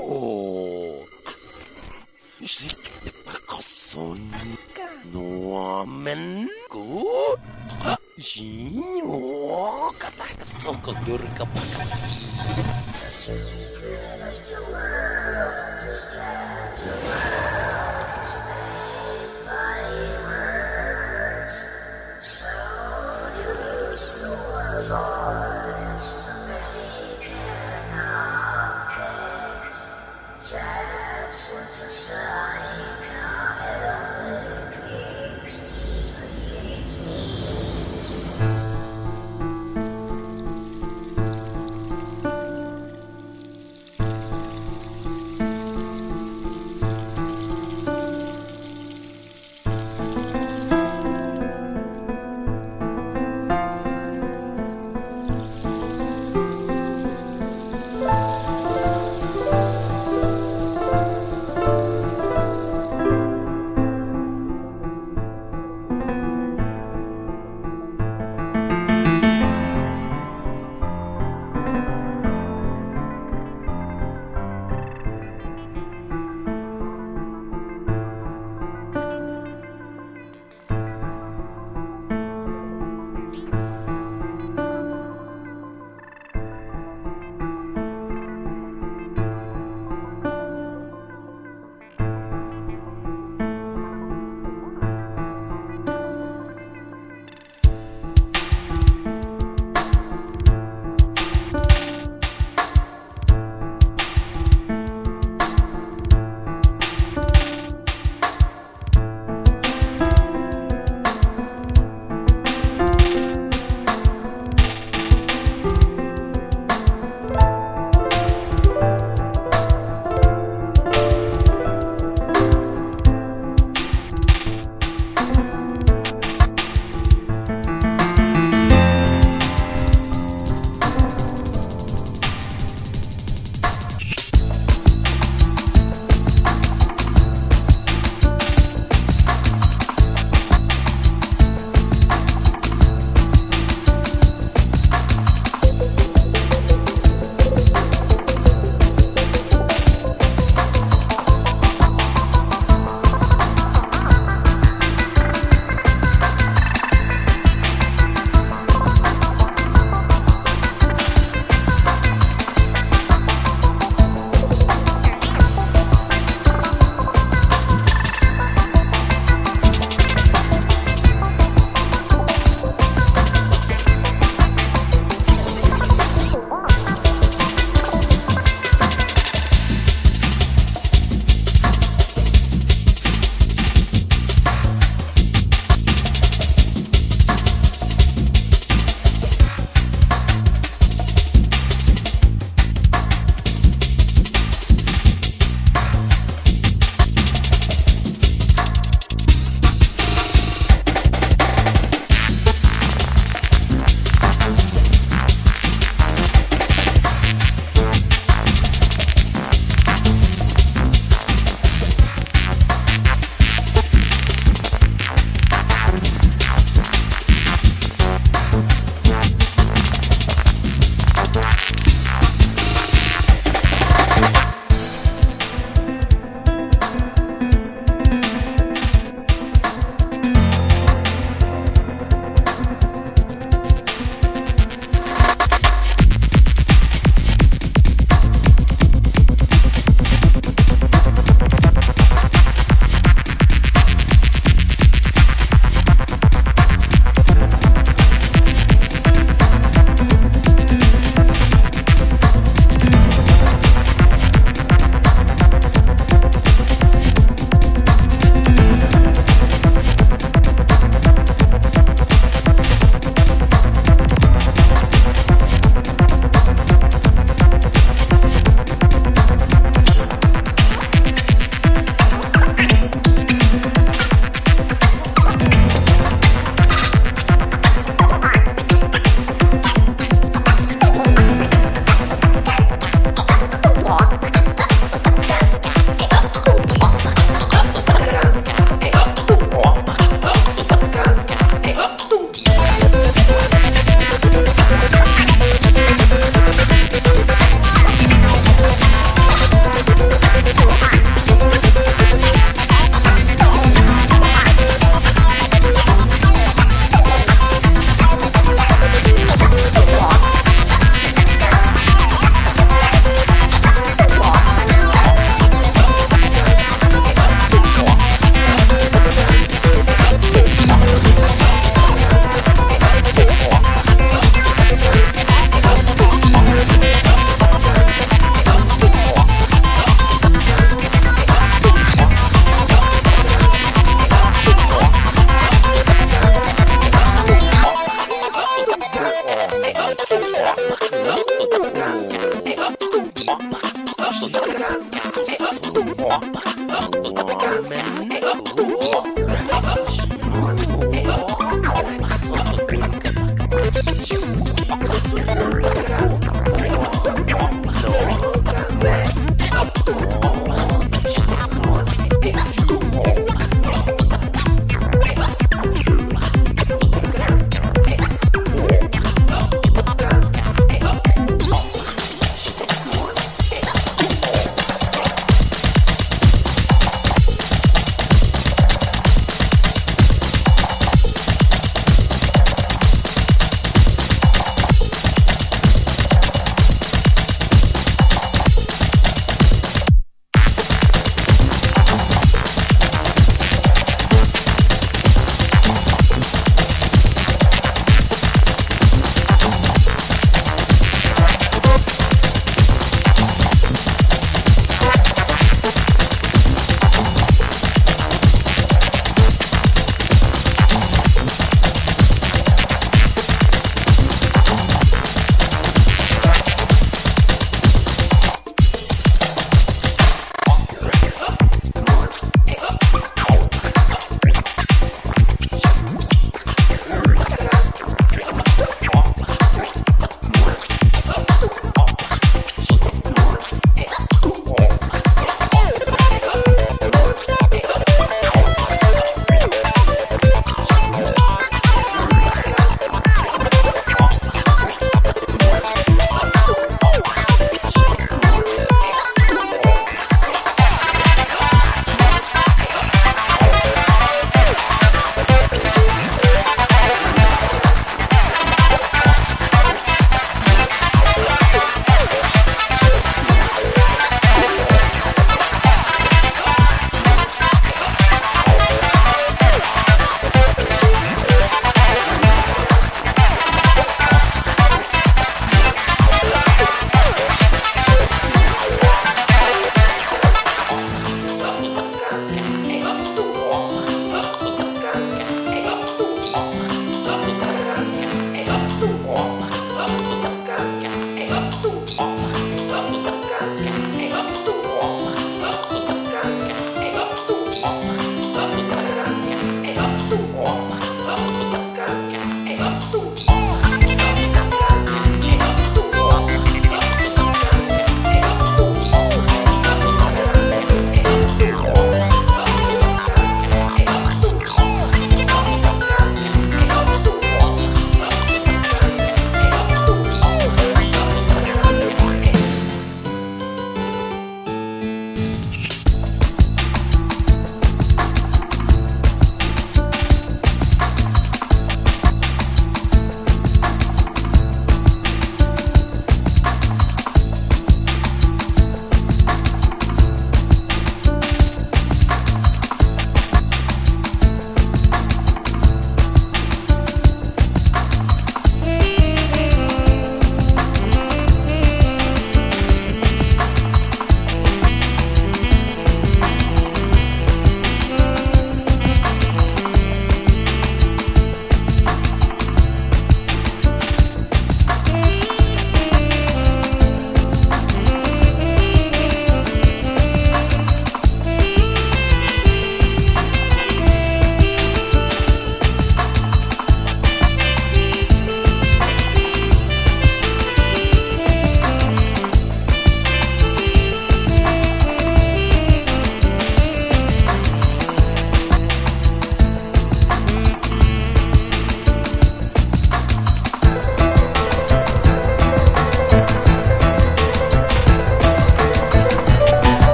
おー。しかそんかのあめんこあしんよかたかそこどるかばか